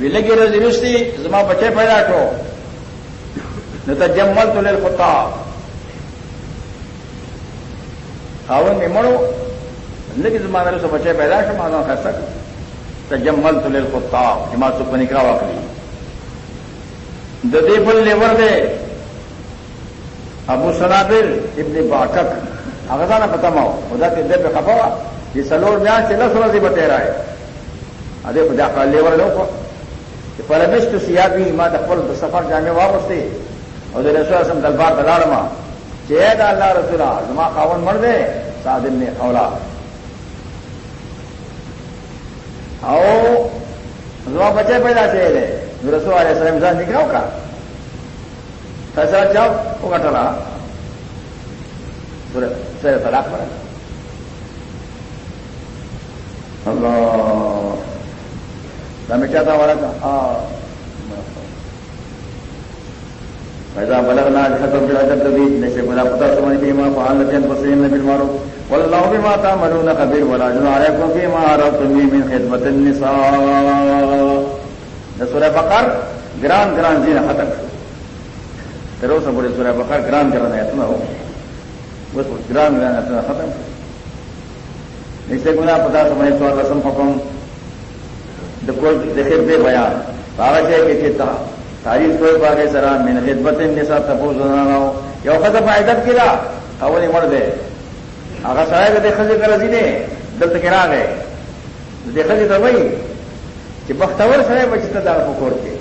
لگی روزی رستی زما بچے پیدا کرو نہ تو جمل تو لے خطا خاون میں مڑو لگی زما سے بچے پیدا کرو مانا کر سک تو جمل تو لے خطا جما سو پنی کا واقعی ددی پل لیور دے، ابو سنابر ابن باٹک اغزانہ پتہ ماؤ خدا کے دے پہ خفا یہ سلور بیان سے لس روزی بتے رہا ہے ادے خدا کا لیور لو کو چې پرمشت سیابی ما دخل سفر جامې جامع واپستے اور رسول اسم دلبار دلال ما چید اللہ رسول زما خاون مر دے سادن نے اولا او زما بچے پیدا چاہیے دے۔ رسول علیہ السلام جان نکلاو کا فیصلہ چاو وہ کٹلا سر طلاق پر اللہ۔ میں چاہتا والا تھا پیدا بلغنا ختم بلا جب بھی جیسے بلا پتا سمجھ بھی ماں پہان لگے پسین نبی مارو واللہ بھی ماتا مرو نہ خبیر ولا جن آرے کو بھی ماں آ تمہیں من خدمت النساء سورہ بقر گران گران جی ختم کرو سب بڑے سورہ بقر گران گران ہے اتنا ہو۔ بس گران گران اتنا ختم۔ جیسے گنا پتا سمجھ تو رسم حکم دیکھے بے بیان کاغذ ہے کہ چیتا تاریخ کوئی باغ سرا میں نے خدمت نسا تپو سنا ہو یا وقت ادب کیا اول مر دے آگا سرائے کہ دیکھ کر رضی نے دلت گرا گئے دیکھا جی تو بھائی کہ بختور سرائے بچتا دار پکور کے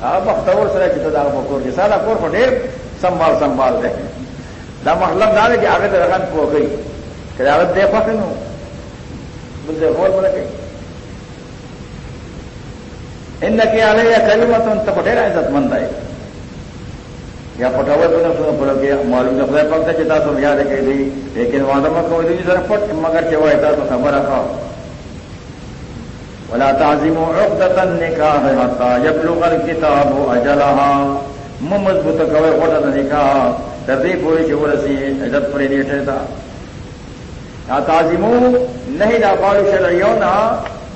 ہاں بختور سرائے چتا دار پکور کے سارا کور کو ڈھیر سنبھال سنبھال دے دا محلم ڈالے کہ آگے تو رکھن پو گئی کہ آگے دیکھا کہ نو بلدے غور بڑا گئی ان کے آلے یا ان ڈیرا عزت مند ہے۔ یا پٹاور بھی نہ پڑ گیا معلوم نہ خدا پکتا چتا سو یاد ہے کہ لیکن وہاں میں کوئی ذرا پٹ، مگر چوا ہے تو خبر رکھا۔ ولا تعظیم عقدۃ النکاح حتا یبلغ الكتاب اجلها م مضبوط کوي وټه نکاح تر پوری چې عزت پرې نیټه تا۔ یا نہیں دا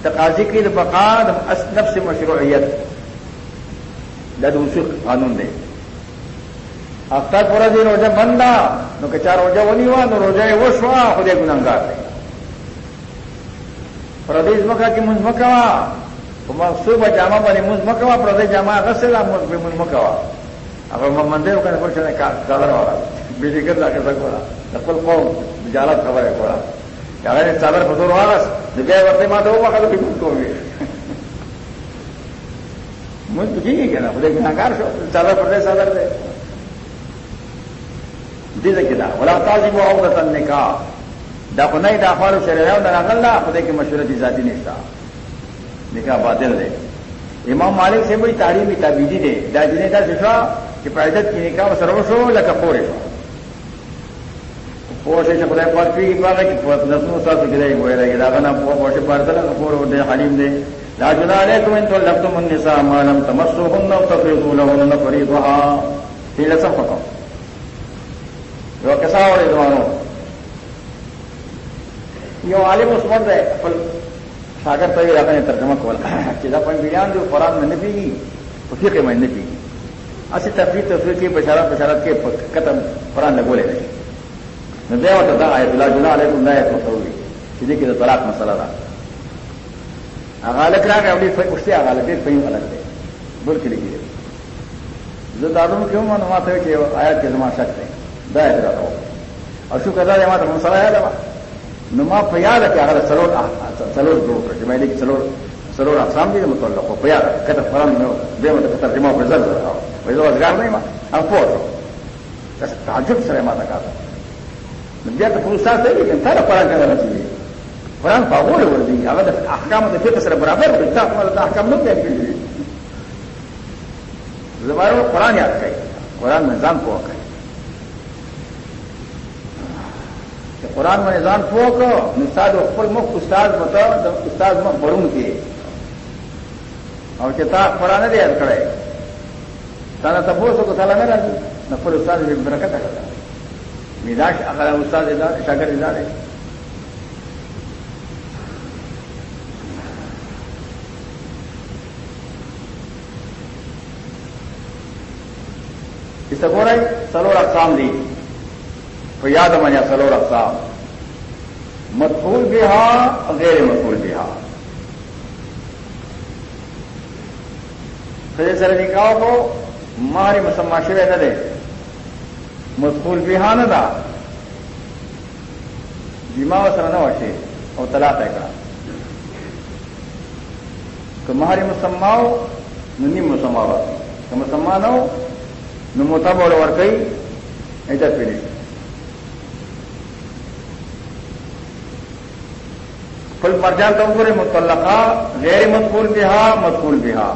تقاضی کی بقا نفس مشروعیت۔ لد اصول قانون دے۔ اختر پورا دن روزہ بندہ، نو کہ چار روزہ وہ نہیں ہوا، نو روزہ وہ شوا خدے گنگار دے۔ پردیش مکا کی منز مکوا صبح جامع بنی منز مکوا پردیش جامع غسل منز مکوا اگر میں مندر کا نفر چلے چادر والا۔ بیٹی کر لا کے سکوا نقل قوم، جالت خبر ہے کوڑا اگر چادر بدور والا بیا ورته ما ته وخت په کوم کوی مونږ ته کیږي کنه خدای ګناګار شو څادر پر څادر دی دې ځکه دا ولا تاسو مو عورت النکاح دا خو نه دا خپل شریعه نه راغلا خدای کې مشوره دي ذاتی نشتا۔ نکاح باطل دی امام مالک سے بڑی تعلیمی تابیدی دے۔ دا جنہیں دا سشا کہ پیدت کی نکاح سرو شو لکا پورے شو۔ پوشه چې خدای پاک پیږي پاګه چې په نسو تاسو کې دی وایي راګي دا غنا په پوشه پارتل نه پور ودې حلیم دی لا جنا علیکم ان طلقتم النساء ما لم تمسوهن او وتفرضوا لهن فريضها في لسفقه یو کسا وړي دوانو؟ یو عالم عثمان دی خپل شاګرد ته یې راغلی ترجمه کول چې دا په بیان دی قرآن میں نه پیږي په فقه میں نه پیږي اسی تفریح تفریح کې بشارت بشارت کې ختم قرآن لګولې دی نو بیا ورته دا آیت الله جل علیکم دا آیت متوي چې دې کې د طلاق مسله ده هغه لک راغی او دې پښتي هغه لک دې په الگ دی بل کې لګي زه دا نو کوم نو ماته چې آیت کې زما شک دی دا آیت راو او شو کدا ما ته مسله یاد ده نو ما په یاد کې هغه څلور څلور دوه چې مې لیک څلور څلور اقسام دي متعلق په یاد کته فرام نو به مته ترجمه په ځل راو وایي زه ځګار نه ما ام پوهه تاسو تعجب سره ما تا کاوه بیا ته پروسه ته لیکن تر قرآن کې راځي. قرآن په وګوره ور دي هغه د احکام د فقه سره برابر دي تاسو ول د احکام نه پیل کړی زمارو قرآن یاد کړئ. قرآن نظام پوه کړئ. چې قرآن باندې ځان پوه کړو، نو استاد خپل مخ استاد وته د استاد مخ پړون کې. او چې تا قرآن دې یاد کړئ تا نه تاسو کو تعالی نه راځي، نو خپل استاد دې برکت کړه مزاج اگر استاد ادارے اس کو سلور اقسام دی۔ تو یاد مانا سلور اقسام۔ مقبول بہا غیر مقبول بہا سر نکاح کو مارے مسما شرے نہ دے۔ مدفول بہا نہ دا بیما سر نہ وشے اور طلاق ہے کا تو مہاری مسماؤ ننی مسما تو مسما نہ ہو نموتا بول اور کئی ایسا پیڑ فل مرجان تو پورے متعلقہ غیر مقبول بہا مقبول بہا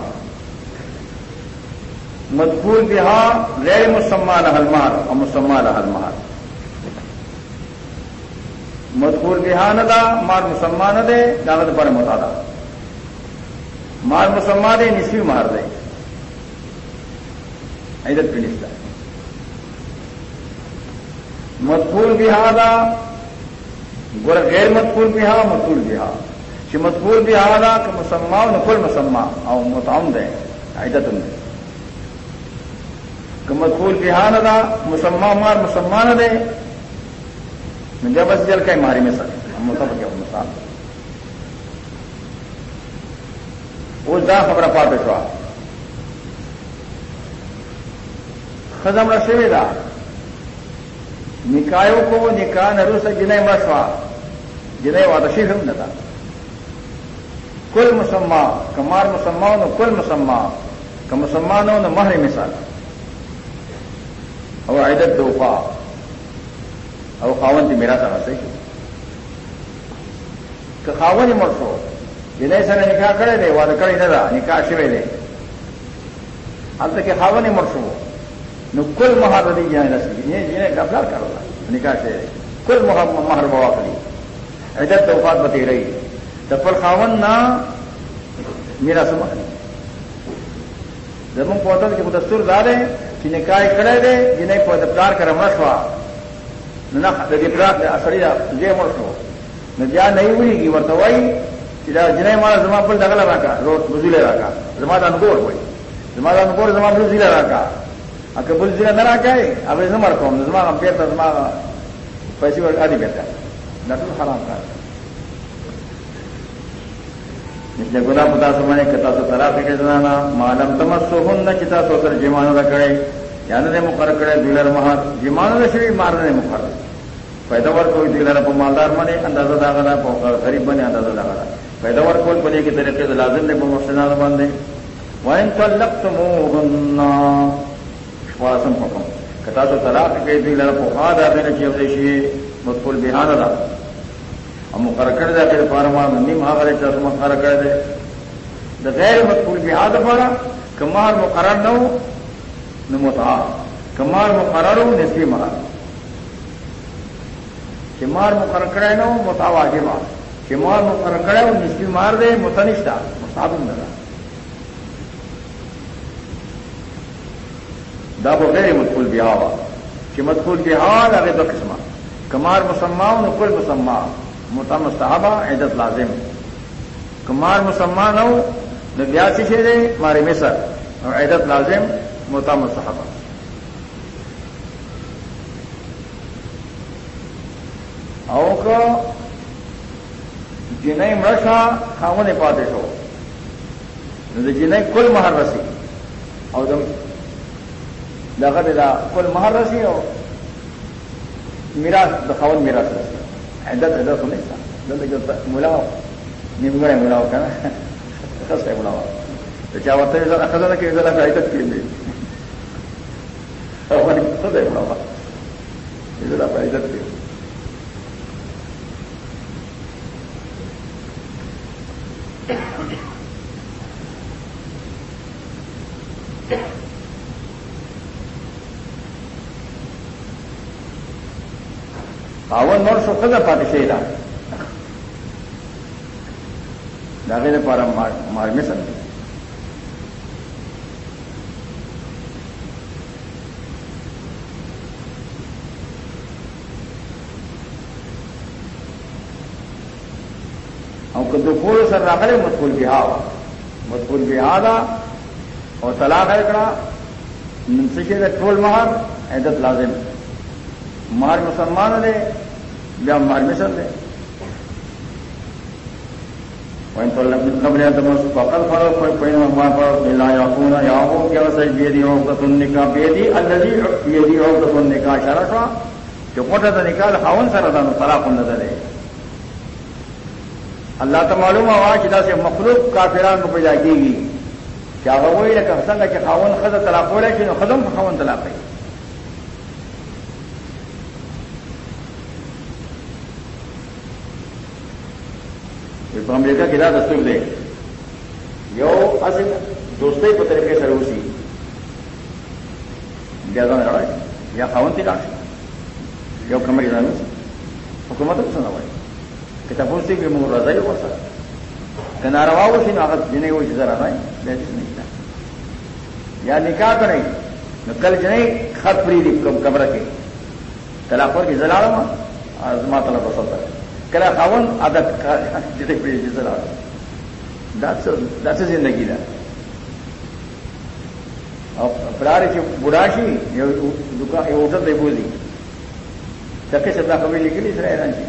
مقبول بہا غیر مسمان حلمار اور مسمان حلمار مقبول بہا نہ دا مار مسمان دے دانت بڑے متادا مار مسما دے نسوی مار دے۔ عیدت پنستا مقبول بہا دا، گور غیر مدفول بہا مدفول بہا۔ کہ مدفول بہا دا، کہ مسما نفل مسما او متعم دے عیدت دے۔ کہ مدفول بہا نہ مار مسما نہ دے جب بس جل کا ماری میں سکے ہم مطلب کیا مثال اس دا خبر پا پیشوا خزم رسوی دا۔ نکایو کو نکاح نرو سے جنہیں مرشوا جنہیں وادشی ہم نہ تھا کل مسما کمار مسما نو کل مسما کا مسلمانوں نے مہر مثال اور عیدت دوفا اور خاون تھی میرا سر سے کہ خاون ہی مرسو جنہیں سر نکاح کرے دے واد کرے نہ رہا نکاح شوے دے اب تک کہ خاون ہی مرسو نو کل مہار ردی جائیں رسی جنہیں گفلار کرو گا نکاح سے کل مہر بوا کری عزت وفات بتی رہی دفل خاون نہ میرا سمجھ جب ہم پہنچا کہ مدستور دارے کہ نکاح کڑے دے جنہیں پار کر مرشوا نہ سڑی جے مرشو نہ جا نہیں ہوئی گی ورتوائی جنہیں ہمارا زما پل دگلا رکھا روز بزیلے رکھا زما دان گور ہوئی زما دان گور زما بزیلے رکھا اگر بل ضلع نہ رکھا ہے اب زما رکھو زما ہم پیتا زما پیسے آدھی بیٹھا نٹل حرام کا اس نے گنا پتا سمجھے کہ تاسو طرح کے زنانا معلوم تمسو ہن نہ چتا سو سر جیمانو رکھڑے یعنی نے مقرر کرے دلر مہار، جیمانو نے شری مارنے مقرر۔ پیداوار کوئی دلر کو مالدار بنے اندازہ داغلا غریب بنے اندازہ داغلا پیداوار کوئی بنے کے طریقے سے لازم نے مسنا باندھے وائن تو لپت موہن شواسم حکم کتا تو طلاق کے دلر کو خواہ داغے نے چیز شیئے مدفول بہان دا۔ مقرر کر دے پھر پارما نیم ہاں کرے چاہ مقرر کر دے۔ دا غیر مدفول بہاد پڑا کمار مقرر نہ ہو نمتا کمار مقرر ہو نسبی مہار کمار مقرر کرے نہ ہو متا واجبا کمار مقرر کرے ہو نسبی مار دے متنشتا مستابن دلا دا وہ غیر مدفول بہا ہوا کہ مدفول بہاد اگر دو قسمہ۔ کمار مسلمان کل مسلمان متا مستحبہ عیدت لازم۔ کمار مسلمان ہو نہ بیاسی شیرے مارے مصر اور عیدت لازم متا مستحبہ۔ او کو جنہیں مرشا کھاو نے پاتے ہو جنہیں کل مہر رسی۔ اور دخت کل مہر رسی ہو۔ میرا دخاون میرا سر عدت عدت سنیں دل جو ملاؤ نمگڑے ملاؤ کا نا خس ہے ملاؤ تو کیا ہوتا ہے ذرا خزانہ کہ ذرا عدت کی بھی خود ہے ملاؤ ذرا عدت خاون نور سو خزه پاتې شي دا دا غیر لپاره مار مثل او که دخول سر راغلی مدخول بها مدخول بها دا او طلاق کړه. سشے ٹول مہار عدت لازم. مہار مسلمان دے یا مہار مثل دے قبل فقط فرق کوئی کوئی نہ پر بلا یا پونا یا ہو کیا صحیح بیدی ہو تو تم سننے کا بیدی الذي بیدی ہو تو تم سننے کا شرفا جو کوٹا تھا نکال خاون سره دا نو طلاق نه ده الله ته معلومه وا چې دا سه مخلوق کافران کو پیدا کیږي چې هغه وایي لکه څنګه چې خاون خزه طلاق ولای شي نو خدام خاون طلاق کوي په امریکا کې دا دستور دی یو اصل دوستۍ په طریقې سره وسی بیا ځان راځي یا خاون تی راځي یو کمرې راځي حکومت څه نه وایي کتابونه کې موږ راځي ورسره کنا روا وشي نو هغه جنې وایي چې زرا راځي بیا دې نه یا نکاح کرے نو کل جنې خط پری دی کم کمره کې طلاق ورکړي زلاړم ازما طلب وسوته کله خاون، عادت دې پری دی زلاړم دا څه زندگی ده او پلار چې بډاشي یو دکان یو ہوٹل دی بوزي تکه څه دا خبرې لیکلي سره ایران شي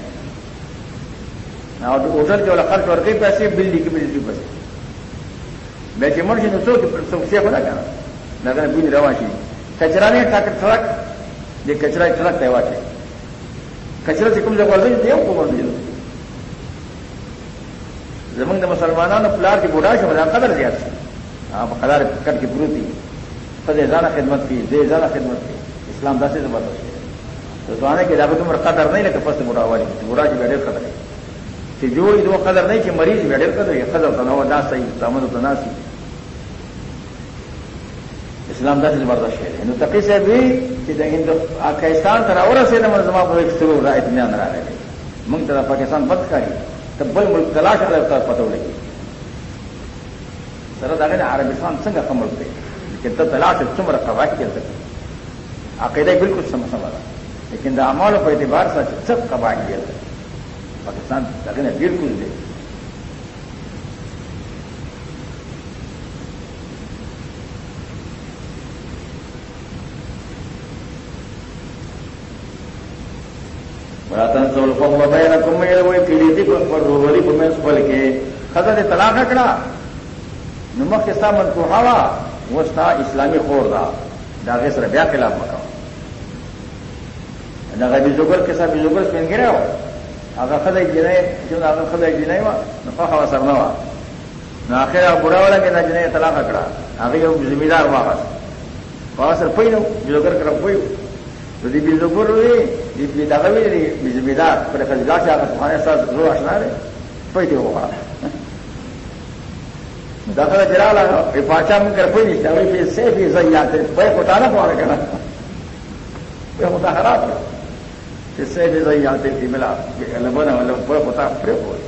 او ہوٹل کې ولا خرچ ورکړي پیسې بل لیکي بل لیکي پیسې به چې مرشي نو څوک څوک څه خلا کنه دا بوی روان شي کچرا نه ټاک ټرک دې کچرا ټرک ته واچي کچرا چې کوم ځای ورځي دی یو کوم دی زمونږ د مسلمانانو پلار کې بوډا شو دا قدر زیات شي هغه قدر کټ کې پروتي خدای ځان خدمت کی دې ځان خدمت کی اسلام داسې زبردست دی. تو ځوانه کې دا به کوم قدر نه لکه پس بوډا وایي بوډا چې ډېر قدر چې جوړې دوه قدر نه چې مریض ډېر قدر یې قدر تنو دا صحیح تامن تناسي اسلام داسې زبردست شی دی. نو تقی صاحب وی چې د هند پاکستان تر اوره اورسېده مې زما په سرور را اطمینان راغلی موږ ته پاکستان بد کاری ته بل ملک تلاش کړو ته پته ولګي سره دغه عربستان څنګه کومل دی چې ته تلاش څومره قواعد کې عقیده بالکل سم سم ده لیکن د اعمالو په اعتبار سره څه قواعد دي پاکستان دغه بالکل دی راتن سول فضل بینکم مې وای کلی دې پر وروړي په مې خپل کې طلاق کړه نو مخکې سامان کو هوا وستا اسلامي خور دا۔ دا غي سره بیا خلاف وکړه دا غي زوګر کې سره زوګر سپینګره هغه خدای جنې چې هغه خدای جنې و نو په هوا نه و نو اخر بوډا ولا کې دا جنې طلاق کړه هغه یو ذمہدار واغس په سر پېنو زوګر کړه پېنو نو دی بیزو ګوروي دی بي دغه وی دی بزمیدار پر خزګا چې هغه ځوانه ساز زو آشنا دی پېټي وغه دغه جلاله په پاچا موږ کړ پېني چې وی په سه به زیات په کوټانه پوره کړه په متحرات چې سه به زیات دي ملا لبنه ولا په کوټا پر پوره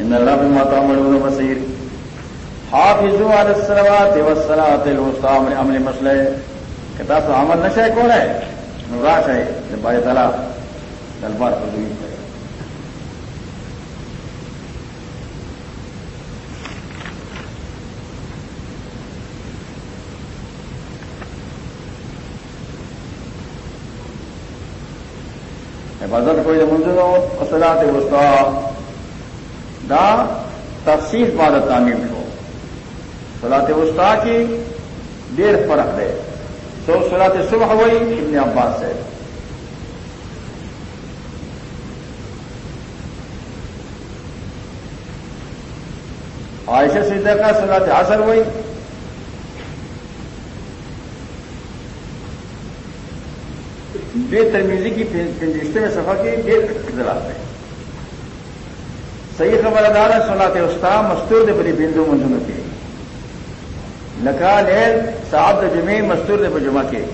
ان الله بما تعملون بصير حافظوا على الصلوات والصلاه الوسطى من عمل مسلمه تو عمل نشے کون ہے نوراش ہے، جب بھائی تعالیٰ دلبار کو دئی کرے حفاظت کوئی منظر ہو اصلاح وسطا دا تفصیل عبادت تعمیر ہو صلاح وسطا کی دیر فرق ہے سو سرات صبح ہوئی ابن عباس سے۔ عائشہ سیدہ کا سرات حاصل ہوئی بے ترمیزی کی پنجشتے میں سفر کی بے دلاتے صحیح خبردار ہے سناتے استاد مستور نے بڑی بندو منظور کی لکا لیل صاحب جمعے، مستور دے پر جمعہ کے۔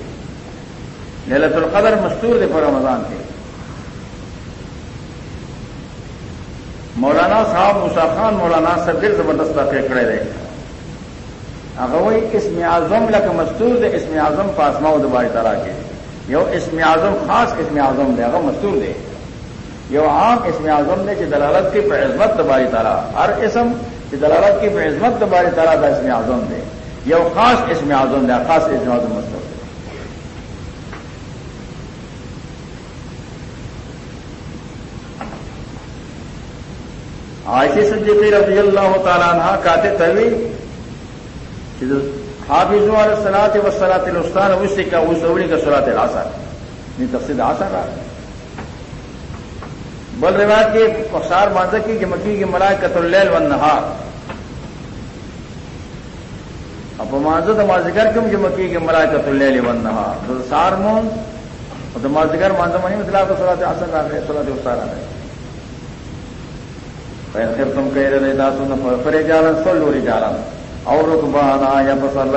للت القدر مستور دے پر رمضان کے۔ مولانا صاحب موسا خان، مولانا سب دل زبردست کھڑے رہے۔ اغوئی اسم اعظم لک مستور دے اسم اعظم پاسما دباری تعالیٰ کے۔ یو اسم اعظم خاص اسم اعظم دے اگر مستور دے۔ یو عام اسم اعظم دے کہ دلالت کی پر عظمت دباری تعالیٰ ہر اسم کہ دلالت کی پر عظمت دباری تعالیٰ دا اسم اعظم دے۔ یہ خاص اس میں آزم دیا خاص اس میں مطلب۔ عائشہ صدیقی رضی اللہ تعالیٰ عنہ کہتے تبھی حافظ والے سلاط و سلاط الستان اس سے کیا وہ سوڑی کا سلاط آسا نہیں تفصیل آسا رہا بل روایت کے اخسار مانزک کی کہ مکی کی ملائے قطر اللیل و نہار اب مانزد مازگر کم کہ مکی کی ملائے قطر اللیل و نہار تو سار مون، تو مازگر مانزہ منی مطلب تو سلاط آسا رہا ہے سلاط استار آ رہے پھر تم کہہ رہے تھا فرے جالن سو جالن اور رکبانا یا پسر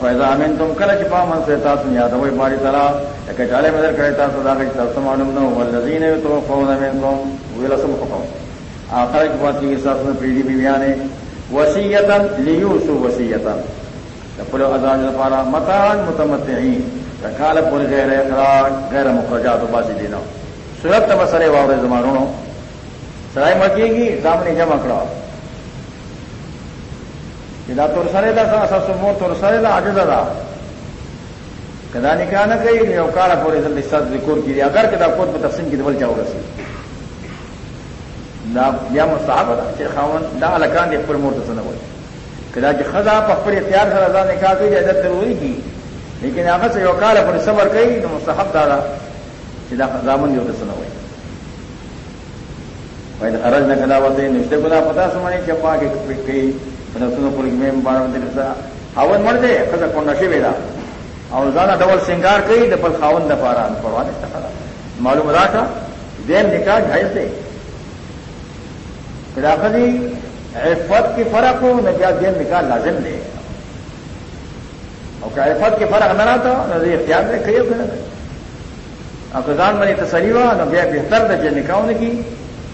فیضا امین تم کل چپا من سے تاسم یاد ہوئی باری طرح کہ چالے مدر کرے تاسو دا کہ تاسو معلوم نہ والذین تو قوم من قوم ولسم قوم آخر کی بات کی، ساتھ میں پیڑی بیانے وصیتا لیوسو وصیتا پل ازان پارا متان متمتعین. کال پور غیر اخراج غیر مخرجات باسی دینا. سورت مسئلے واور زمانوں سرائی مکی گی سامنے جمع کرا. دا تور سره دا اساس مو تور سره دا عجز دا. کدا نکاح نه کوي یو کال پورې د استاد ذکر کړي اگر کدا کوت په تفصیل کې دول چاو رسي دا بیا مصاحبه ده چې خاون، دا الکان دې خپل مور ته نه کدا چې خدا په خپل اختیار سره ځان نکاح کوي اجازه ضروري دي لیکن هغه څه یو کال پورې صبر کوي نو مستحب دا چې دا ځامن یو څه نه وایي وای دا خرج نه کدا وته نشته ګلا پتا سمونه چې پاکه کوي رسونو پوری میں بارہ دن ہاون مر دے، خزا کو نشے ویلا اور زیادہ ڈبل سنگار کئی ڈبل خاون دفارا پروانے تھا معلوم رہا تھا دین نکاح جائز دے۔ خدافی عفت کی فرق ہو، نہ کیا دین نکاح لازم دے اور کیا عفت کی فرق نہ رہا تھا نہ اختیار دے کئی ہو اور خزان منی تسلی ہوا، نہ بیا بہتر دے نکاح ہونے کی۔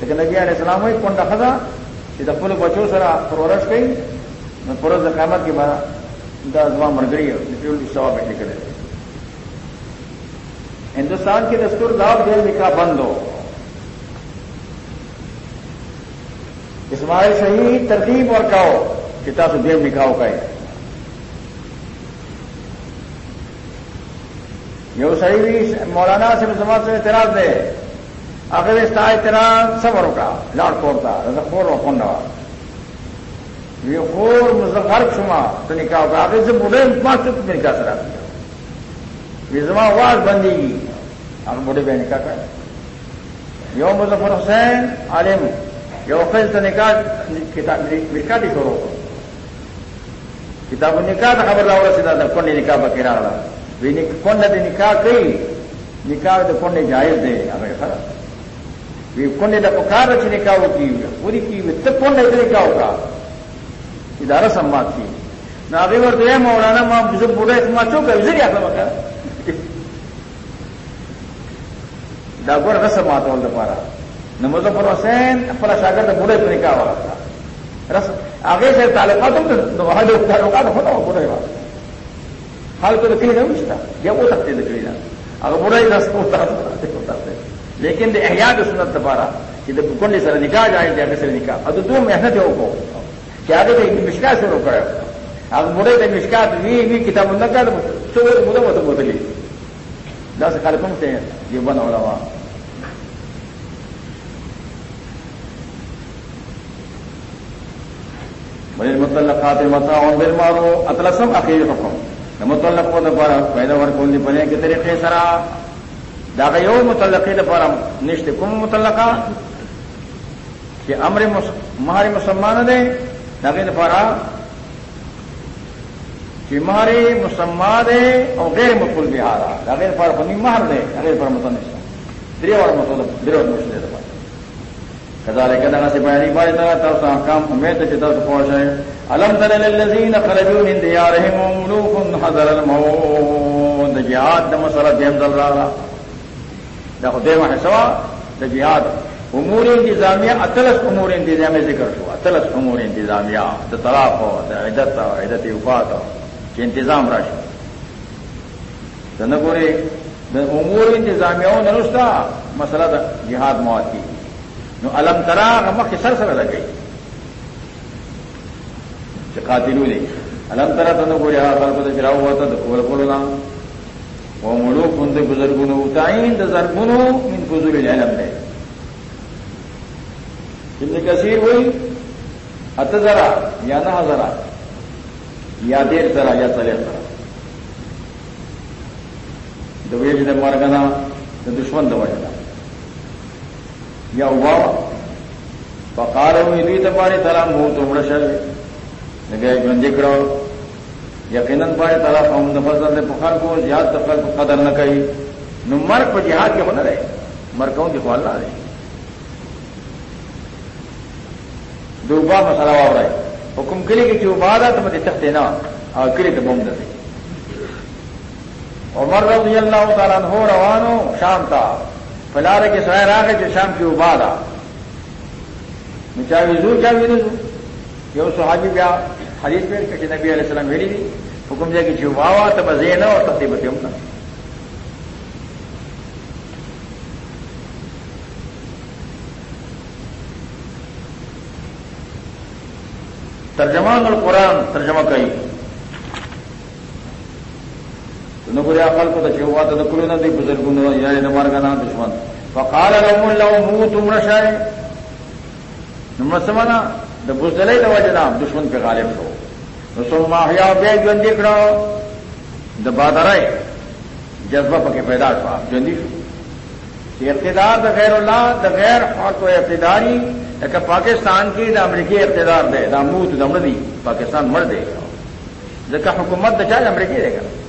لیکن نبی علیہ السلام ہوئی کنڈا خزا چې د خپل بچو سره پرورش کوي نو پر قیامت کې به دا ځما مرګري او ټول ثواب یې کړی ہندوستان کے دستور داؤ جیل نکاح بند ہو۔ اسماعیل صحیح ترتیب اور کہو کتا سے جیل نکاح کا یہ صحیح بھی مولانا سے مسلمان سے اعتراض دے۔ اگر اس کا احترام صبر کا لاڑ کوڑتا رضا خور و کنڈا یہ خور مظفر شما تو نکاح ہوگا آگے سے بڑھے پانچ چپ میں نکاح سرا دیا یہ زما آواز بندی گی۔ اب بڑھے بے نکاح کر یو مظفر حسین عالم یو خیل نکاح نکاح دی کرو کتاب نکاح تو خبر لاؤ سیدھا تھا کون نکاح بکیرا رہا کون نے نکاح کئی نکاح تو کون جائز دے اگر خراب. کون دا پکار رچ نکاح کی پوری کی تب کون نے نکاح ہوگا ادارہ سماعت کی نہ ابھی ور تو مولانا ماں بزرگ بوڑھا سماج چو کا وزر آتا مکا ڈاکور رس سماعت وال دپارا نہ مظفر حسین اپنا شاگرد بوڑھے تو نکاح والا تھا رس آگے سے تعلقات تو وہاں جو تعلقات ہوتا وہ بوڑھے والا حال کو دکھلی نہیں پوچھتا یا وہ سکتے دکھلی نہ اگر بوڑھا ہی رس ہوتا ہوتا لیکن احیات سنت دوبارہ کہ کنڈے سر نکاح جائے جا کے سر نکاح. اب دو محنت ہے وہ کیا کہ مشکا سے روکا ہے اب مڑے تھے مشکا بھی کتاب نہ کر تو مدد مت بدلی دس کارکرم سے یہ بن ہو رہا بڑے متعلق خاطر متا اخیر حکم متعلق کو دوبارہ پیدا ورک بنے کے طریقے سرا دا یو متلقی لپاره نشته کوم متلقا چې امر مہر مسلمان ده داغه لپاره چې مہر مسلمان ده او غیر مقبول بهاره داغه لپاره په مہر ده هغه مطلب ده كذلك انا سبحانه بارك الله تعالى احكام امید چې تاسو پوښښئ الم تر للذین خرجوا من ديارهم ملوك حذر الموت۔ جهاد د مسله دیم ځل راغله دا خدای ما حسوا د جهاد امور انتظامیہ، اتلس امور انتظامیہ ذکر شو اتلس امور انتظامیہ۔ د طلاق او د عدت او عدت وفات چې انتظام راشي د نګوري د امور انتظامیہ او نرستا مسله د جهاد مواد کی۔ نو علم ترا مخ سر سره لګي چې قاتلو دي الم طرح تن کو رہا خلق تو چلا ہوا تھا کول کولنا وہ مڑو کند بزرگنو تعین زرگنو من فضول العلم دے ابن کثیر ہوئی ات ذرا یا نہ ذرا یا دیر ذرا یا چلے ذرا دوی جی مر گنا دشمن دوا جنا یا ہوا پکار ہوئی دوی تمہاری طرح منہ تو مڑ شر گئے گنجے کرو یقیناً پائے طرف ہم نفر پخار کو جہاد دفر کو قدر نہ کہی نو مر کو جہاد کے ہونا رہے مر کہوں دکھوا نہ رہے۔ دوبا مسئلہ ہو رہا ہے۔ حکم کلی کی جو بات ہے تو مجھے تختے نا اور کلی تو بم دے۔ اور مر رضی اللہ تعالیٰ ہو روانو شام تھا فلار کے سوائر آ گئے جو شام کی وہ آ چاہے زور کیا بھی نہیں یہ صحابی بیا حدیث پہ کہ نبی علیہ السلام ویلی دی، حکم دے کہ جو واوا تب زینا اور تب دیبتی ہم ترجمان القرآن، ترجمہ کئی۔ تو نقل عقل کو تو ہوا تو کلو نہ دی بزرگوں یا نمار کا نام دشمن۔ فقال لهم الله موتوا من شاء نمسمنا د بزدلې د وجنا دشمن په غالب شو نو سو ماحیا بیا ژوند کړه د بادرای جذبه پکې پیدا شو ژوند شو۔ چې اقتدار د غیر الله د غیر حق او اقتداري لکه پاکستان کې د امریکای اقتدار دی د موت د مړدي پاکستان مړ دی ځکه حکومت د چا امریکای دی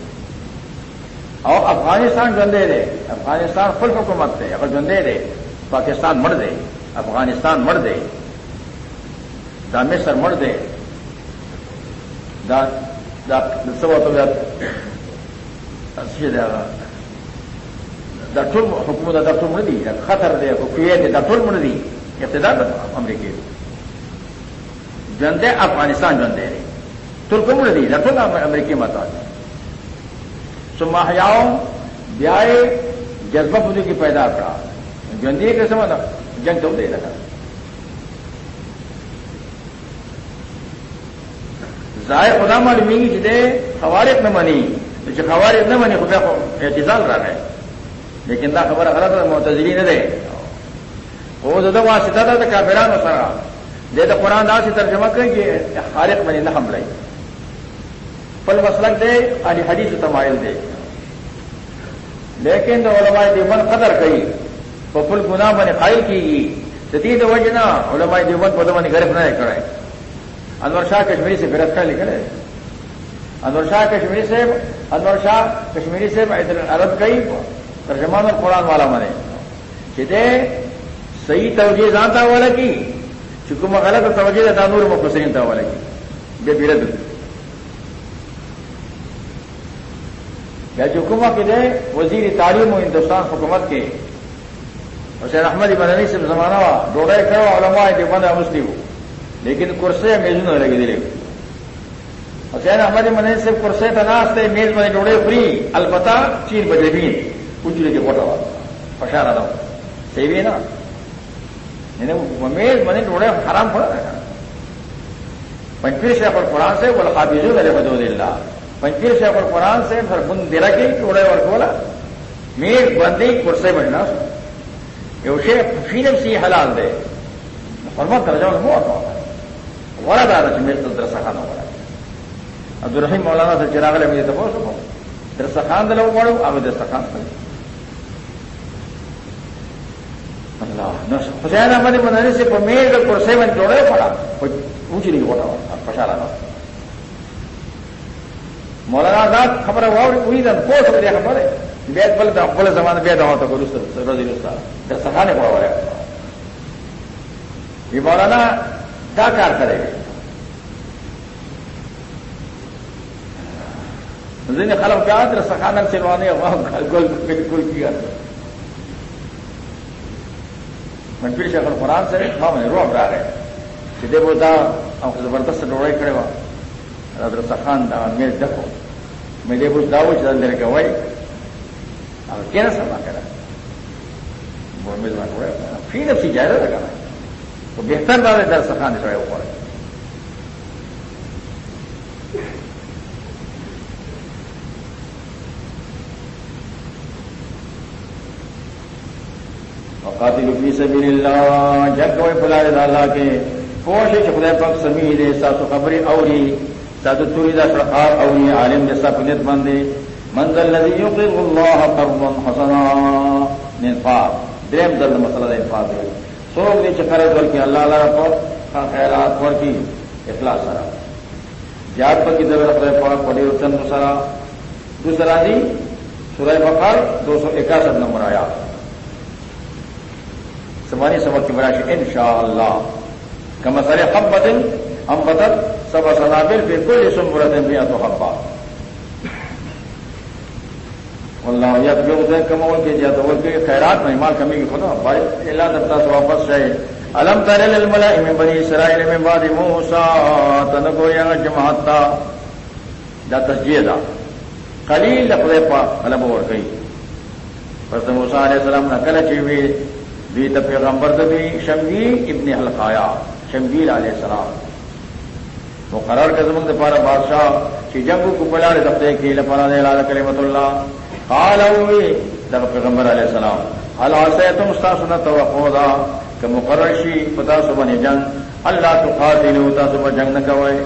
او افغانستان ژوندې دی افغانستان خپل حکومت دی هغه ژوندې دی پاکستان مړ دی افغانستان مړ دی دا مصر مړ دی دا دا حکومت دا ټول مړ دي دا خطر دی او کویت دا ټول مړ دي اقتدار د امریکای افغانستان ژوند دی ټول کوم مړ دي دا ټول امریکای ماته ثم حیاو بیا جذبه پوجا کی پیدا کړه ژوند یې کې جنگ ته دی لگا ظاہر خدا معلومی جدے خوارق نہ منی۔ جو خوارق نہ منی، خدا اعتزال رہا ہے۔ لیکن دا خبر غلط معتزلی نہ دے۔ وہ زدہ واسطہ تھا تو کافران ہو سرا۔ دے تو قرآن دا سے ترجمہ کر کہ خارق منی نہ ہم لائی پل مسلک دے علی حدیث تمائل دے۔ لیکن تو علماء دیوبند قدر کئی، وہ پل گناہ بنے قائل کی گئی۔ جدید وجنا علماء دیوبند کو دمانی گرفت نہ کرے انور شاہ کشمیری سے گرفتار لکھ رہے انور شاہ کشمیری سے، انور شاہ کشمیری سے عرب کئی، ترجمان اور قرآن والا منے چیتے صحیح توجہ جانتا والا کی، چکم غلط توجہ تانور مفسرین تھا والا کی۔ بے بیرد۔ یا چکما کے دے وزیر تعلیم و ہندوستان حکومت کے حسین احمد مدنی سے زمانہ ہوا ڈوڑے کرو علماء دیوبند مسلم لیکن کرسے میز نہ لگے دلے حسین احمد منی سے کرسے تناستے میز میں جوڑے فری البتہ چین بجے بھی کچھ کے کوٹا ہوا پشا رہا صحیح بھی ہے نا میز منی جوڑے حرام پڑا رہا پنچیر شیخ القرآن سے بول خابیزو میرے بدو اللہ پنچیر شیخ القرآن سے، پھر بن دیرا کی جوڑے اور بولا میز بندی کرسے بننا۔ یہ اسے فیلم سی حلال دے۔ فرمت درجہ ہوا تھا ورا دار چې مې درسخان وره عبدالرحیم مولانا سے چراغ لے مجھے تبو سکو درسخان دلو وړو او درسخان اللہ حسین احمد مدنی سے په میز د کرسۍ باندې جوړه پڑا اونچی نہیں وټا پشاله نو مولانا ذات خبره واوري وی دا کوټ په خبره بیا بل د خپل زمانه بیا دا وته ګورسته روزي رستا درسخان په وره یہ مولانا کیا کار کرے گا نے خلم کیا تھا سکھانا چلوانے گول بالکل کیا۔ منفی شکل قرآن سے ہاں میں رو رہا ہے۔ سیدھے بولتا ہم زبردست ڈوڑے کھڑے ہوا ادر سخان میز ڈکو مجھے کچھ داؤ چندر کا وای اور کیا سما کرا ملنا کو فی نفسی جائزہ لگا تو بہتر دار ہے در سکھانے سے اوپر قاتل فی سبیل اللہ جب کوئی فلاح اللہ کے کوشش خدا پک سمیر ساتو خبریں اوری ساسو توری دا سرخار اوری عالم جیسا پنیت بندے منزل لذی یقر اللہ قرضا حسنا ننفاق درم درد مسئلہ دا انفاق دے سوک دے چکرت ورکی اللہ اللہ پر خیرات ورکی اخلاص سرا جات پر کی درد خدای پاک پڑی رتن سرا دوسرا دی سورہ بقر دو سو اکاسٹھ نمبر آیا سمانی سبق کی براش ان شاء اللہ کم سر حب بدل ہم سب سنابل بالکل یہ سن برت بھی تو حبا اللہ یا جو ہوتے کمول کے جاتا وہ کہ خیرات میں مال کمی کی خدا. بھائی، اللہ دفتا سے واپس جائے. الم تر الملا میں بنی اسرائیل میں باد موسا تنگو یا جماعت تا. دا تسجیے دا. خلیل خدے پا ملب اور گئی. بس موسا علیہ السلام نہ کل چیوی بھی تو پیغمبر دبی شمگیر ابن حلقایا. شمگیر علیہ السلام. وہ قرار کا زمن پارا بادشاہ کی جنگ کو پلا رہے دفتے کی لپنا دے لال کلیمت اللہ، قال ہوئی دب پیغمبر علیہ السلام، حل سے تم ستا سنا تو خدا کہ مقرر شی پتا سبن جنگ، اللہ تو خاطر ہوتا صبح جنگ نہ کوئے.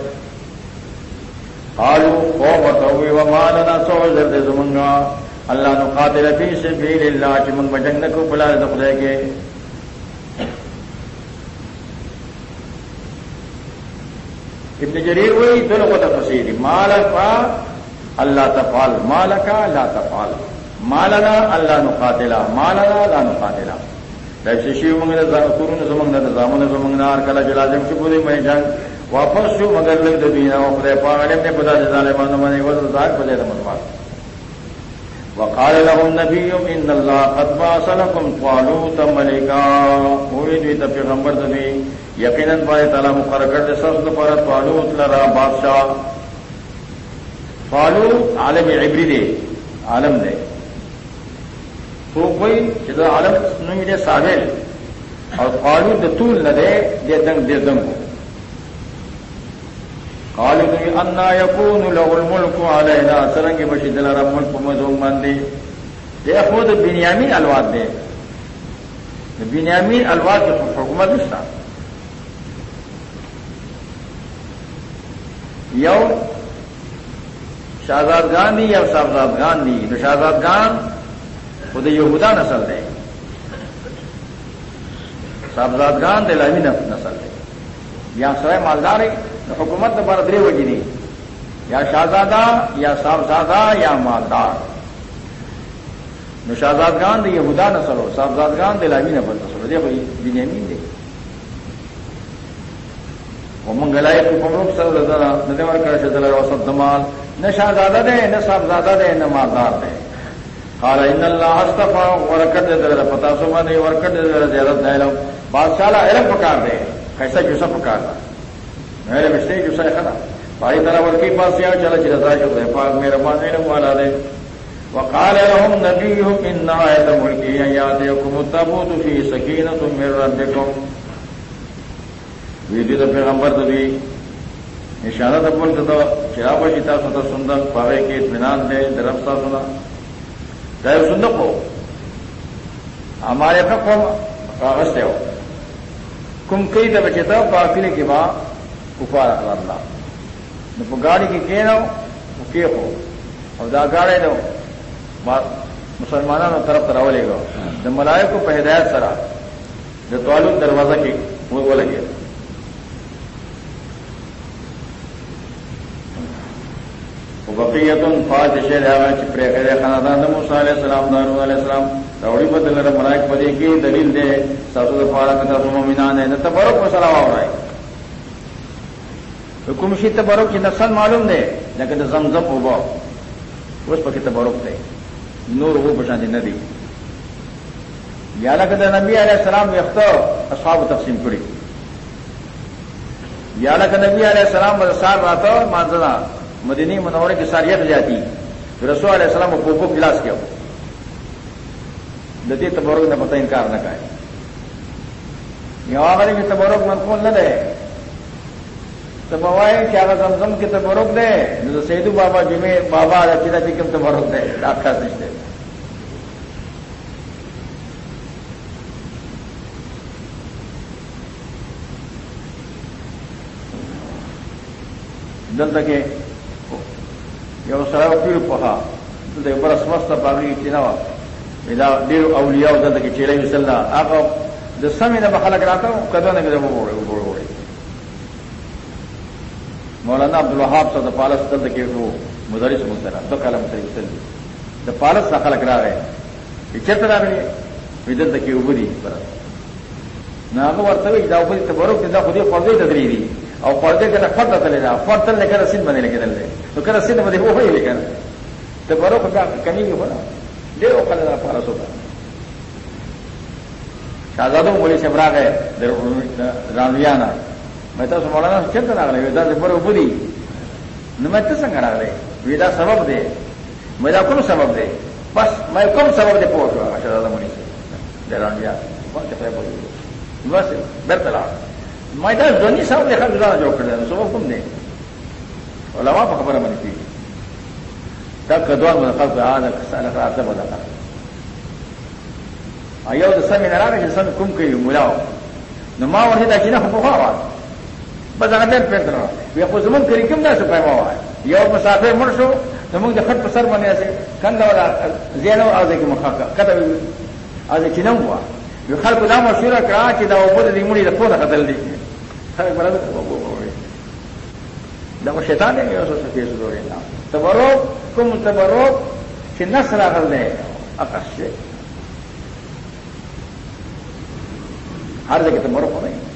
آلو او بتوی و مالنا سو زرد زمنگا، اللہ نو قاتل فی سبیل اللہ چ منگ بجنگ کو بلا دخ دے ابن جریر ہوئی دل کو تفصیل مال اللہ تفال مال کا لا تفال مالنا اللہ نو قاتلا مالنا لا نو قاتلا ایسے شیو منگ قرون زمنگ زامن زمنگ نار کلا جلازم شبو دے میں جنگ۔ واپس شو مگر لگ دبینا وہ خدای پاک۔ علم نے پتا دے ظالمانوں میں وہ ذات پدے مسلمان وقال لهم نبي ان الله قد بعث لكم طالوت ملكا ہوئی دوی ته پیغمبر دوی یقینا پای تعالی مقرر کړ دې سر پر طالوت لرا بادشاہ۔ طالوت عالم عبری دی عالم دی تو کوئی چې عالم نوم دې ساحل۔ او طالوت د طول نه دی دې دنګ دې دنګ قالوا انا يكون له الملك علينا سرنگ بشي دل رب ملك مزوم باندې دې خود بنیامین الواد دې بنیامین الواد د حکومت نشته یو شہزاد گان دی یا صاحبزاد گان دی؟ تو شہزاد گان خود یہودا نسل دے۔ صاحبزاد گان دے لامی نسل دے۔ یا سرائے مالدار ہے حکومت پر درے وجی نہیں یا شہزادہ یا صاحبزادہ یا مالدار۔ نو شہزاد گان دے یہودا نسل ہو صاحبزاد گان دے لامی نسل دے بھائی، بنیامین دے۔ منگلائے کو پمروک سر ذرا ندیور کر شدل وسط دمال۔ نہ شہزادہ دے، نہ صاحبزادہ دے، نہ مالدار دے۔ قال، ان اللہ استفا ورکت دے در پتا سو میں ورکت دے در زیارت دے لو۔ بادشاہ علم پکار دے کیسا جو سب پکار دا میرے مشتے جو سر خدا۔ بھائی طرح ورکی پاس یا چلا چلا رضا جو دے پاک، میرا مان علم والا دے۔ وقال لهم نبيهم ان آية ملكي ياتيكم التابوت في سكينة من ربكم ویدی دا پیغمبر دبی نشانہ دبل دا چرا بشیتا ستا سندر پاوے کے اطمینان دے درفتا سنا چاہے سندر ہو ہمارے کا قوم کاغذ سے ہو کم کئی دفعہ چیتا باقی کے بعد کپار اللہ نو گاڑی کی کے نو کے ہو اور دا گاڑے دو مسلمانوں طرف تراولے گا جب ملائے کو پہ ہدایت سرا جو تعلق دروازہ کی وہ لگے بقیتن فاج شیر ہے چپرے خیر خاندان موسیٰ علیہ السلام دارو علیہ السلام دوڑی بدل رہا ملائک پدے کی دلیل دے ساسو دفارا کتا سو مومنان ہے نہ تبرک مسئلہ ہو رہا ہے۔ حکم شی تبرک کی نقصان معلوم دے، لیکن زمزم ہو با اس پکی تبرک دے۔ نور وہ بشان دی ندی۔ یا لکت نبی علیہ السلام یختو اصحاب تقسیم کری۔ یا لکت نبی علیہ السلام بس سال رہتا مانزنا مدینی منورے کی ساری یک جاتی رسول علیہ السلام کو کوکو کلاس کیا۔ لدی تبورک نے پتہ انکار نہ کہا یہاں میں تبورک منقول نہ دے تو بوائے کیا زمزم کی تبرک دے۔ جو سیدو بابا جی بابا رچیتا جی کم تبرک دے۔ آپ ڈاکٹر سچ دے دل تک یو سره پیر په ها د بر سمست باغی چینا دا ډیر اولیاء دلته کې چیرې وسلا هغه د سمې نه خلک راته کده نه کده وګوري وګوري مولانا عبد الوهاب صاحب د پالس دلته کې وو، مدرس مسترا دو کلم سره وسلی د پالس څخه خلک راغی. چې چرته راغلی؟ ودلته کې وګوري پر نو هغه ورته دا وګوري تبرک دا خو دې فرضي تدری دي او پردے کے فرد تلے دا فرد تل لے کر سن بنے لگے دل تو کر سن بنے وہ ہوئی لیکن تو برو کمی بھی ہونا دے وہ کل پارا سوتا شہزادوں بولی سے برا رانویانا میں تو مولانا چلتا نہ رہے ویدا سے برو بری میں تو سنگ رہا رہے ویدا سبب دے میرا کم سبب دے بس میں کم سبب دے پہنچ رہا شہزادہ منی سے رانویا کون بس بہتر میدان دونی صاحب نے خبر جو کر دیا سب حکم دیں علماء په خبره باندې کیږي دا کدوان من خلق هذا کسانه خلاص ده بدا کړ ایو د سمې نه راغی چې سم کوم کوي مولاو نو ما ورته دا چې نه په خوا بس هغه ډېر پېټ درو وی خو زمون کړي کوم دا څه پېما وای یو مسافر مر شو زمون د خط په سر باندې اسه کنده ولا زینو اوځي کې مخاکه کته اوځي چې نو وای یو خلکو دا مشوره کړه چې دا وبد دې مړي د پوره قتل دي خلک مراد دا شیطان دی، یو څه څه ضروري نه تبرک، کوم تبرک؟ چې نصر راغل دی اقص هر ځای کې تبرک نه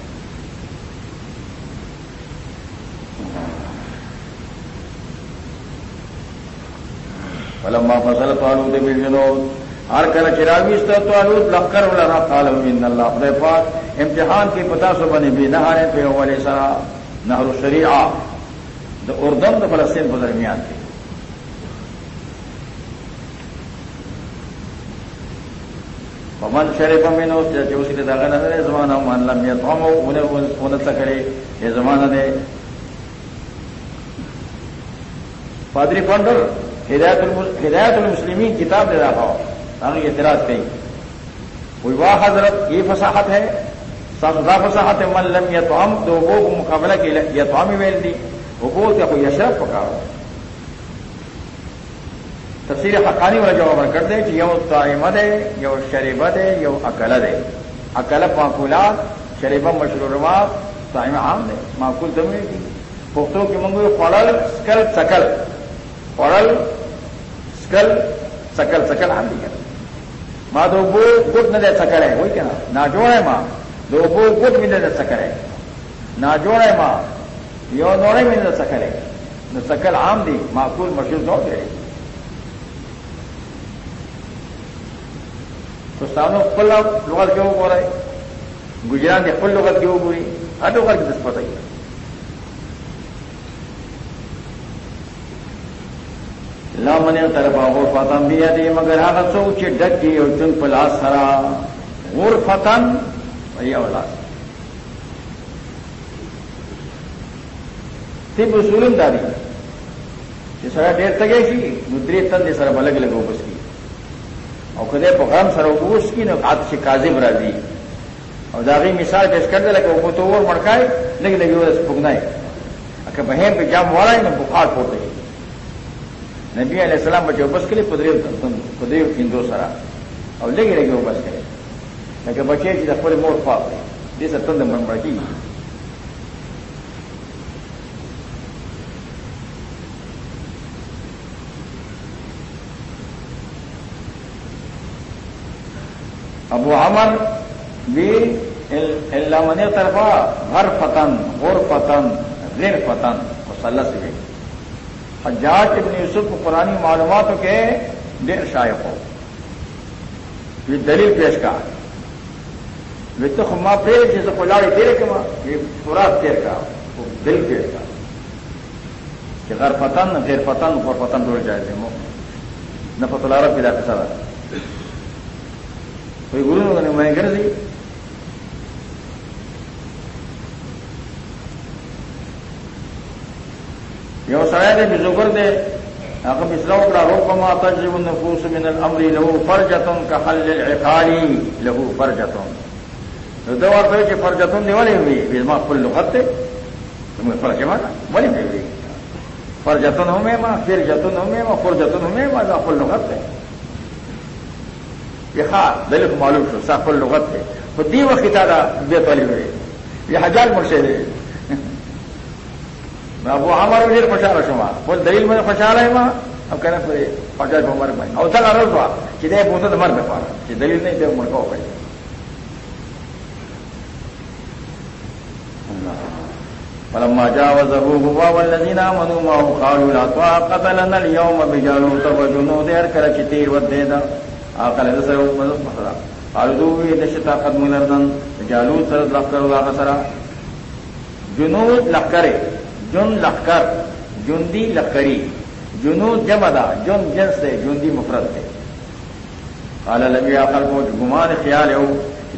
فلما فصل طالوت بالجنود ہر کل چراغی تو آلود لکر لنا قالو ان اللہ خدای پاک امتحان کی پتا سو بنی بھی نہارے پہ والے سرا نہر الشریعہ دا اردن دا فلسطین کو درمیان تھی۔ پمن شریف میں اس کے داغا نہ زمانہ مان لم تو انہیں کرے، یہ زمانہ دے۔ پادری فنڈر ہدایت المسلمین کتاب دے رہا ہو اعتراض کہیں کوئی واہ حضرت، یہ فصاحت ہے۔ سزا فصاحت ہے، من لم یا تو ہم دو وہ مقابلہ کی یا تو ہم ویل دی۔ وہ کیا کوئی اشرف پکا تفصیل حقانی والا جواب کر دے کہ یو تعمد ہے یو شریبت ہے یو اکلد ہے اکلب معقولات، شریبہ مشرورات تعیم عام ہے معقول دمے کی پختوں کی منگو پڑل سکل سکل۔ پڑل سکل سکل سکل عام بھی ماں دو بو گٹ نہ دے سکڑے وہی کیا نہ جوڑے ماں۔ دو بو گٹ بھی نہ دے سکڑے نہ جوڑے ماں۔ یو نوڑے بھی نہ سکڑے نہ سکل عام دی، معقول مشہور دو دے. تو سانو پل لغت کیوں بول رہے گجرات کے پل لغت کیوں بولی ہر لغت کی دس پتہ ہی لمن طرف غور فتن بھی ہے مگر ہاں سو چ ڈک گئی اور چن پلا سرا. غور فتن بھائی اولاد. تب سولم داری۔ یہ سر ڈیر تگے سی ندری تن دے سر الگ الگ اوپس کی۔ اور خدے پغام سر اوپس کی نہ ہاتھ سے کازی برا دی۔ اور داغی مثال پیش کر دے لگے وہ تو اور مڑکائے، لگے لگے وہ پگنا ہے اگر جام والا ہے نا بخار پھوڑ دے نبی علیہ السلام بچے بس کے لیے قدرے قدرے ہندو سرا اور لے گی رہے گی وہ بس کرے۔ لیکن بچے جی کی پورے موڑ پاپ ہے۔ جیسے تند من ابو عمر بھی اللہ من طرفہ گھر فتن غور فتن غیر فتن مسلح سے بھی حجاج ابن یوسف کو پرانی معلومات کے دیر شائق ہو۔ یہ دلیل پیش کا وہ تو خما پھر جیسے کو لاڑی دیر کے ماں، یہ پورا دیر کا وہ دل پیش کا کہ غیر فتن غیر فتن اور فتن دوڑ جائے تھے۔ نہ فتلارا پیدا کے سارا کوئی گرو نے میں گر دی یو سڑے سړی دی بزوګر دی هغه مثلو کړه ربما تجرب النفوس من الامر له فرجه كحل العقال له فرجه نو دا ورته چې فرجتون دی ولې وي به ما خپل لغت ته موږ فرجه ما ولې وي پر جتن ہوں میں ماں پھر جتن ہوں میں ماں پھر جتن ہوں میں ماں فل لغت ہے یہ خاص دل معلوم شو سا فل لغت ہے۔ تو دی وقت تھا بے پلی ہوئے یہ ہزار مرشے دے وہ ہمارے لیے خوشحال شما۔ بول دلیل میں خوشحال ہے ماں اب کہنا پھر خوشحال کو مر بھائی۔ اور تک روز ہوا چیزیں پوچھو تو مر میں پارا۔ کہ دلیل نہیں دے مر کو بھائی۔ فلما جاوزه هو والذين امنوا معه قالوا لا طاقه لنا اليوم بجالوت وجنود هر کله چې تیر ودې دا عقل دې سره مثلا قالوا دې چې طاقت مولردن جالوت سره لخر الله سره جنود لخر جن لخر جندی لخری جنود جمع دا، جن جنس دے، جندی مفرد دے. قال لبی عقل کو گمان خیال ہے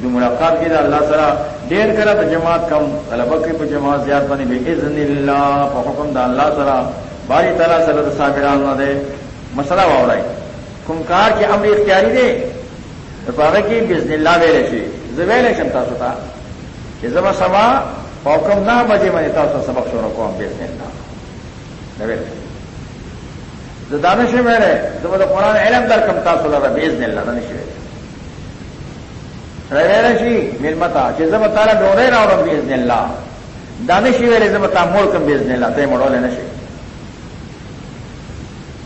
جو ملاقات کی دا اللہ سرا. ډیر کرا د جماعت کم طلبه کې جماعت زیات باندې به اذن الله په حکم د الله سره باری تعالی سره د صابرانو نه ده مسله وورای کوم کار چې امر اختیاري دی په هغه کې باذن الله ویل شي زه ویل شم تاسو ته چې زما سما حکم نه بجې باندې تاسو سبق شروع کوم باذن الله دا ویل زه دانش ویل زه د قرآن علم درکم تاسو لپاره باذن الله نه شي شي ملمتا چې زما تعالی ډوړې راوړم باذن الله دانشي ویلې زما تا مول کوم باذن الله ته مړول نه شي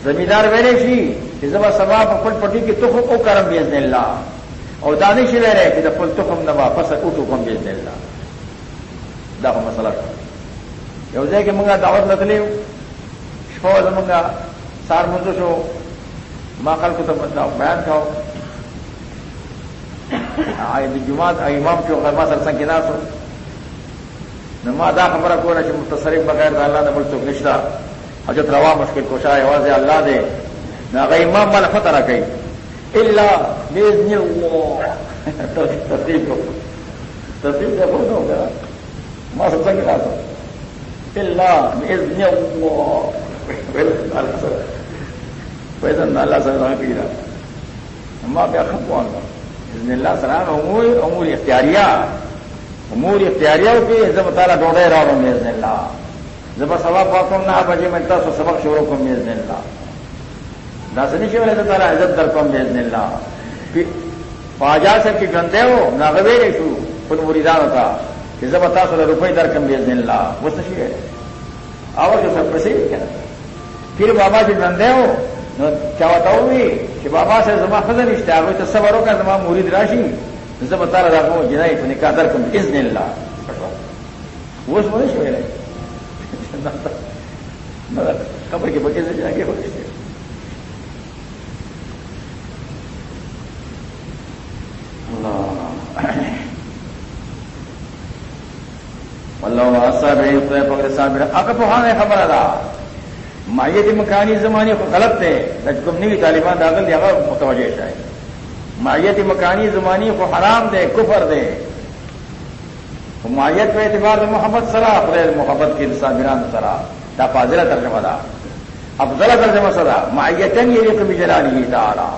زمیدار ویلې شي چې زما سبا په خپل پټي کې تخم او کرم باذن الله او دانش ویلې چې د خپل تخم نه واپس اوټو کوم باذن الله دا کومه مسله یو ځای کې موږ دعوت لګلې شپه زمونږه سار مونږ شو، ما خلکو ته بیان کاو د جماعت امام جو غرما سر سنگ نا سو نما دا خبر کو نہ متصرف بغیر اللہ نے ملک نشتا. حجت روا مشکل کوشا آواز اللہ دے. نہ اگر امام والا فتح رکھے اللہ تصدیق کو تصدیق سے بہت ہو گیا ماں سب سنگ نا سو اللہ پیسہ اللہ سر رہا پی رہا ماں پہ خپوان کا بسم اللہ سلام امور امور اختیاریہ امور اختیاریہ کی جب تعالیٰ ڈوڑے رہا ہوں میز اللہ جب سوا پاکم نہ بجے میں دس سبق شروع کو میز اللہ دس نہیں والے تو تعالیٰ عزت در کو میز اللہ پاجا سے کی گندے ہو نہ گویرے شو۔ خود مریدان ہوتا، کہ جب بتا سو روپئے در کم بیز اللہ وہ نشی ہے۔ آواز جو سب پسی کیا پھر بابا جی گندے ہو چا بتاؤ بھی؟ کہ بابا سے زما خزن اشتے آگے تو سب کا زما مرید راشی۔ زب بتا رہا تھا جنائی تو نکاح در کم اس نے اللہ وہ اس میں شوئے رہے قبر کے بچے سے جا کے ہوتے تھے اللہ صاحب پکڑے صاحب اگر تو ہاں خبر ادا۔ مایت مکانی زمانے کو غلط تھے نجکمنی طالبان داخل دیا متوجہ شاید مایت مکانی زمانی کو حرام دے، کفر دے۔ مایت پہ اعتبار محمد سرا خیر محبت کی صابران سرا۔ دا فاضلہ ترجمہ دا۔ افضل ترجمہ سرا۔ مایتن یہ کبھی جلا نہیں تھا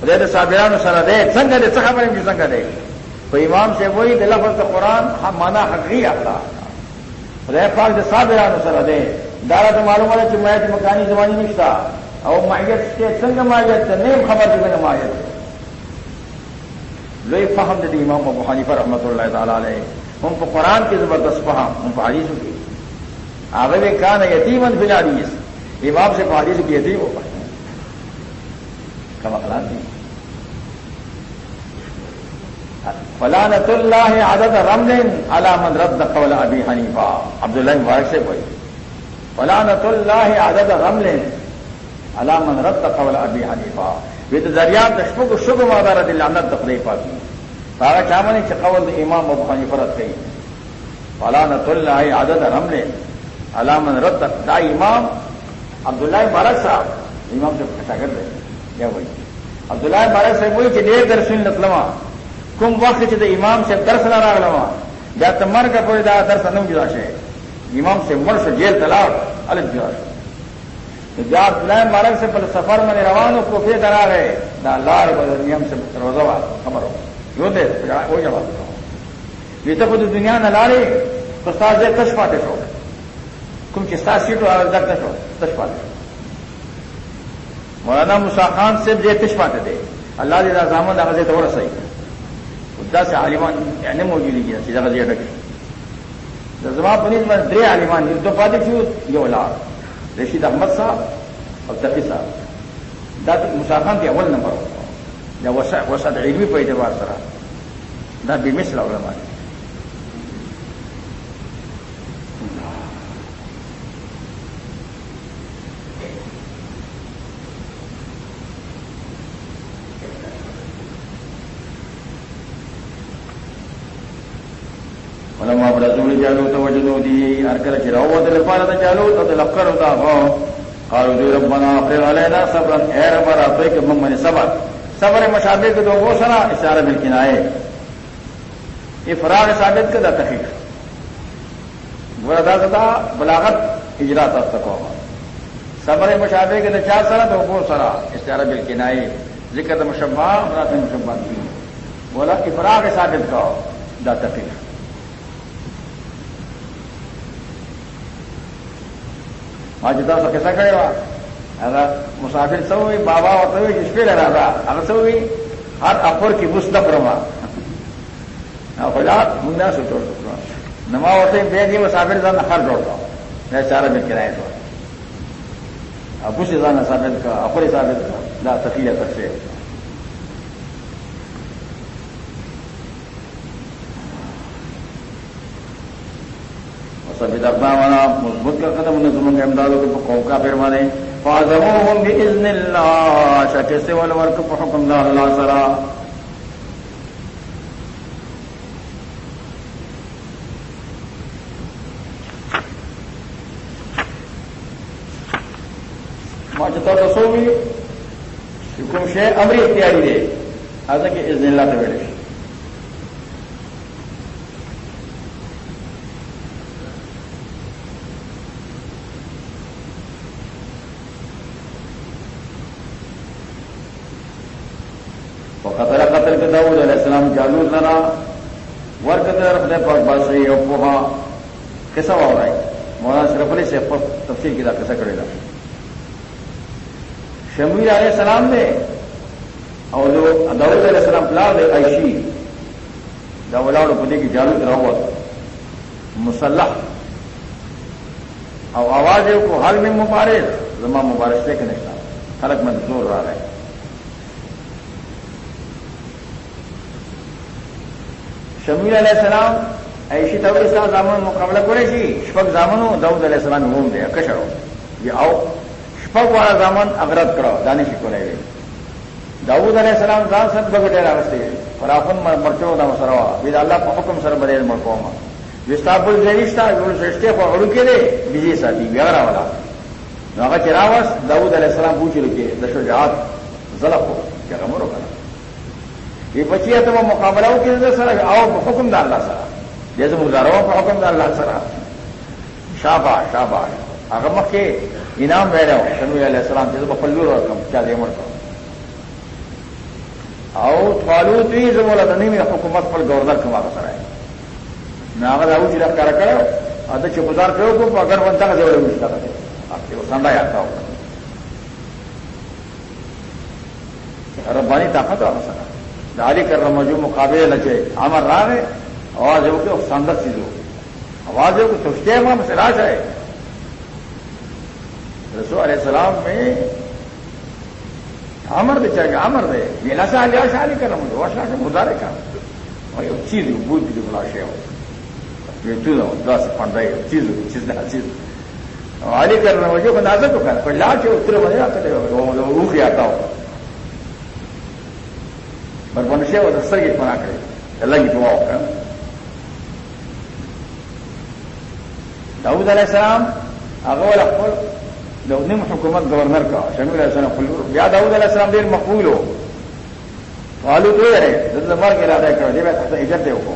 خدے صابران سرا دے سنگ دے سخا پر سنگ دے؟ تو امام سے وہی دلفظ قرآن ہاں ہم مانا حقی آتا خدے پاک دے صابران سرا دے۔ دارا تو معلوم ہے کہ میت مکانی زمانی نشتا۔ اور ماہیت کے سنگ ماہیت سے نہیں خبر دی میں نے ماہیت لوئی فہم دے امام ابو حنیفہ رحمۃ اللہ تعالی علیہ۔ ہم کو قرآن کی زبردست فہم، ہم کو حدیث کی۔ آگے بھی کہا یتیمن فی الحدیث۔ امام سے حدیث کی یتیم ہو کم اخلاق دی۔ فلانت اللہ عدد رمل علامت رد قول ابی حنیفہ. عبداللہ مبارک سے کوئی. فلانت اللہ عدد رمل علامن رد قول ابی حنیفہ. یہ تو دریات شب شب مادار دلانت تقریب پاتی سارا چامنی سے قول امام ابو حنیفہ رد گئی فلانت اللہ عدد رمل علامن رد دا امام عبداللہ مبارک صاحب. امام سے کھٹا کر دے. کیا وہی عبداللہ مبارک صاحب وہی کہ ډیر درسونه نتلما کوم وخت چې د امام سے درس نه راغلما بیا ته مرګ پورې دا درس نه جدا شي امام سے جی مر سے جیل تلاش الگ جاش جات لائن مارک سے پہلے سفر میں روانوں کو پھر کرا گئے نہ لار بدل نیم سے روزہ خبر ہو جو دے وہ جواب دیتا ہوں یہ تو خود دنیا نہ لارے تو ساز دے کش پاتے سو کوم چې ستا سیټو هغه دغه شو، تش پاتې مولانا موسی خان صاحب دې تش پاتې دی. الله دې دا زامن هغه ته ورسوي. دا سه عالمان یعنی موجودي چې دا غزي ډکه د زما په میں باندې عالمان دي دوه پاتې شو یو لار رشید احمد صاحب اور تقی صاحب. دا موسی خان دی اول نمبر. یا وسع علمی پہ اعتبار سرا. دا به مثل علماء دي ولما برزول جالوت وجنودي اركل جراوة لفارة جالوت تلقر داغو قالوا دي ربنا افرغ علينا صبرا، اے رب راتوك ممن صبر۔ صبر مشابه کے دو وہ سرا، اشارہ بالکنائے افراغ ثابت کا دا تخیق بردا ستا بلاغت اجرا تک ہوگا۔ صبر مشابه کے دا چار سرا، دو وہ سرا، اشارہ بالکنائے ذکر دا مشبہ مرات مشبہ کی۔ بولا افراغ ثابت کا دا تخیق ما چې تاسو کیسه کړې وا هغه مسافر سوې بابا ورته وي چې شپې راځه هغه سوې هر اپور کې مستق رما او خلا موږ نه سوچو نما ورته به دې مسافر ځان خر جوړ نه چاره به کرایه ته ابو سي ځان ثابت کا اپور ثابت کا، لا تفیه تفسیر سبھی ابنا والا، مضبوط کا قدم انہیں زمن امدادوں کے قوم کا پھر مانے۔ فاضم باذن اللہ شکے سے والے ورک حکم دا اللہ سرا۔ ماجتا دسو بھی، حکم شے، امری اختیاری دے۔ حضرت کہ اذن اللہ سے بیٹھے داود علیہ السلام جالو لنا ورک رکھنے پر بس رہی ہے پوہا کیسا ہو رہا ہے مولانا شرف علی سے تفصیل کی کیسا کرے گا۔ شمیر علیہ السلام نے اور جو داود علیہ السلام پلا دے عائشی داولا پدے کی جالو راوت مسلح۔ اور آواز کو حال میں مبارک زما مبارک سے کہ نہیں خلق میں زور رہا ہے۔ شمیل علیہ السلام ایشی طور اسلام زامن مقابلہ کرے سی شپک زامن داؤد علیہ السلام ہوم دے، کشرو. یہ آؤ شپک والا زامن اگرت کرو دانی شکو لے داؤد علیہ السلام زان سب بگٹے راستے فرافن مرچو دا مسروا. بید اللہ کو حکم سر بدل مرکو ما وستاب الزیشتا یول سشتے کو اڑکے دے، بجی ساتھی بیغرا والا. نو چراوس داؤد علیہ السلام پوچھ رکے دشجاعت ظلف ہو کیا غمرو کرا یہ بچی ہے تو وہ مقابلہ ہو کس سر آؤ حکم دار اللہ سرا جیسے مزاروں کا حکم دار اللہ سرا۔ شاباش شاباش۔ اگر کے انعام رہ رہا ہوں۔ شمی علیہ السلام جیسے پلو اور کم کیا دے مر آؤ فالو تھی جو بولا تھا نہیں، میرا حکومت پر گورنر کما کا سر ہے۔ میں اگر آؤ چیز جی کر کرو ادھر چپدار کرو، تو اگر بنتا کا ضرور مشکل ہے آپ کے سنڈا آتا ہوگا ربانی طاقت والا سر داری کر رہا مجھے مقابلے لچے آمر راہ ہے۔ آواز ہو کہ سندر چیز ہو آواز ہو کہ سوچتے ہیں سے راج ہے۔ رسو علیہ السلام میں آمر دے چاہیے آمر دے۔ یہ لاشا لیا شاہ نہیں کر مجھے واشا کے مدارے کا اور یہ چیز بوجھ کی بلا شے ہو۔ یہ چیز ہو دس پڑ رہی چیز ہو چیز نہ چیز علی کر رہا مجھے کو نازک ہو کر لاش اترے مجھے آتا ہے روح آتا ہو۔ بر منشیہ اور دستر کی منا کرے۔ اللہ کی دعا ہوگا داؤد علیہ السلام هغه اغول اقبل لو نم حکومت گورنر کا شمیل علیہ السلام یا داؤد علیہ السلام دیر مقبول ہو فالو تو رہے جب مر کے ارادہ کرو جب ایسا عزت دے کو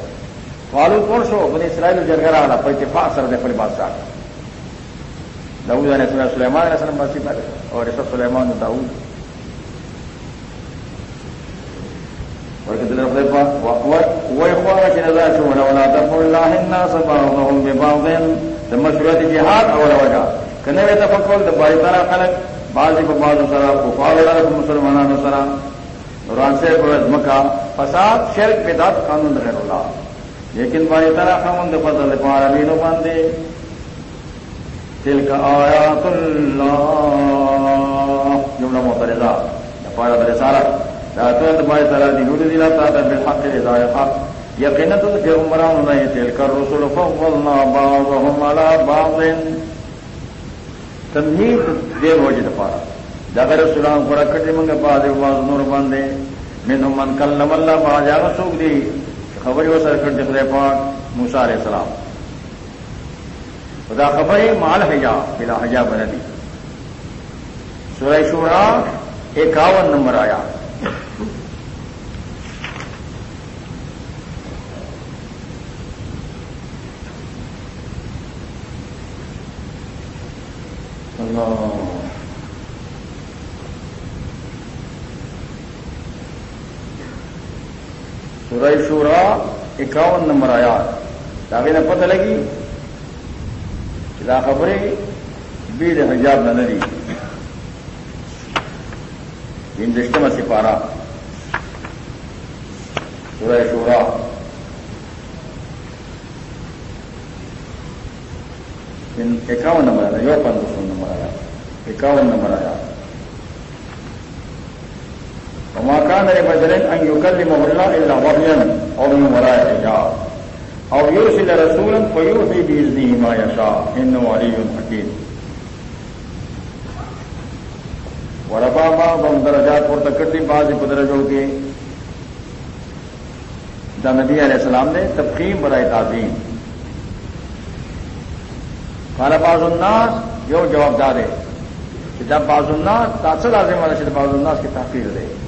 فالو کون سو بنی اسرائیل جرگرا والا پر اتفاق سر دے پڑی بادشاہ. داؤد علیہ السلام، سلیمان علیہ السلام باندې بادشاہ اور اس سلیمان داؤد ورکتل خلفا وإخوانك إذا شو لولا دفع الله الناس بعضهم ببعض. مشورت جہاد اور وجہ۔ کنے وے تفکر د باری طرح خلق بعض په بعض سره کفار لپاره مسلمانانو سره قرآن سے پر مکہ فساد، شرک، بدعت، قانون غیر اللہ۔ لیکن باری طرح خامن د فضل پار امینو باندې تلک آیات الله جمله معترضه د پاره د رسالت۔ دا ته د باری طرح دی نور دی لا تا بالحق اذا حق۔ یقینا تو پیغمبرانو نه تلک الرسل فضلنا بعضهم على بعض. تمہید دیر ہو جائے پارا. جاگر سلام پورا کٹے منگا پا دے باز نور باندھے میں تو من کل نم اللہ پا جاگا سوکھ دی. خبر وہ سر کٹ دکھ پاک موسا علیہ السلام. خدا خبر ہے مال حجا، بلا حجا بن دی سورہ شورا اکاون نمبر آیا سورہ شورا اکاون نمبر آیا داغے نے پتہ لگی خبریں بید حجاب نہ ندی۔ دشتم سپارہ۔ سورہ شورا۔ اکاون نمبر آیا یو پندرہ سو۔ اکاون نمبر آیا۔ وماکان ارے بدرین ان یکلم اللہ الا وحیا او من وراء حجاب او یرسل رسولا فیوحی باذنه ما یشاء انه علی حکیم۔ ورفا بعضهم درجات پر تکٹی بعض درجوں کے۔ دا نبی علیہ السلام نے تفخیم برائے تعظیم۔ قال بعض الناس جو جواب دار ہے کہ جب بعض الناس تاثر لازم والا سے بعض الناس کی تحقیر دے۔